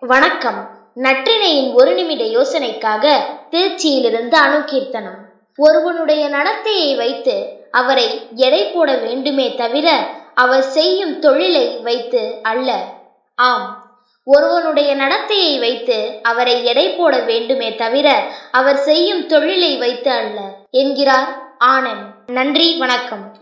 வணக்கம். நற்றினையின் ஒரு நிமிட யோசனைக்காக திருச்சியிலிருந்து அணுகீர்த்தனம். ஒருவனுடைய நடத்தையை வைத்து அவரை எடை போட வேண்டுமே தவிர அவர் செய்யும் தொழிலை வைத்து அல்ல. ஆம். ஒருவனுடைய நடத்தையை வைத்து அவரை எடை போட வேண்டுமே தவிர அவர் செய்யும் தொழிலை வைத்து அல்ல. என்கிறார் ஆனந்த் நன்றி வணக்கம்.